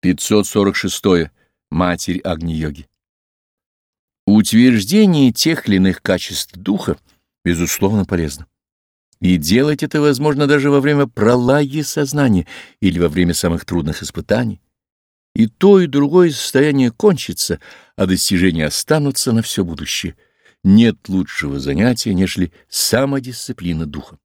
546. Матерь Агни-йоги. Утверждение тех или иных качеств духа, безусловно, полезно. И делать это возможно даже во время пролаги сознания или во время самых трудных испытаний. И то, и другое состояние кончится, а достижения останутся на все будущее. Нет лучшего занятия, нежели самодисциплина духа.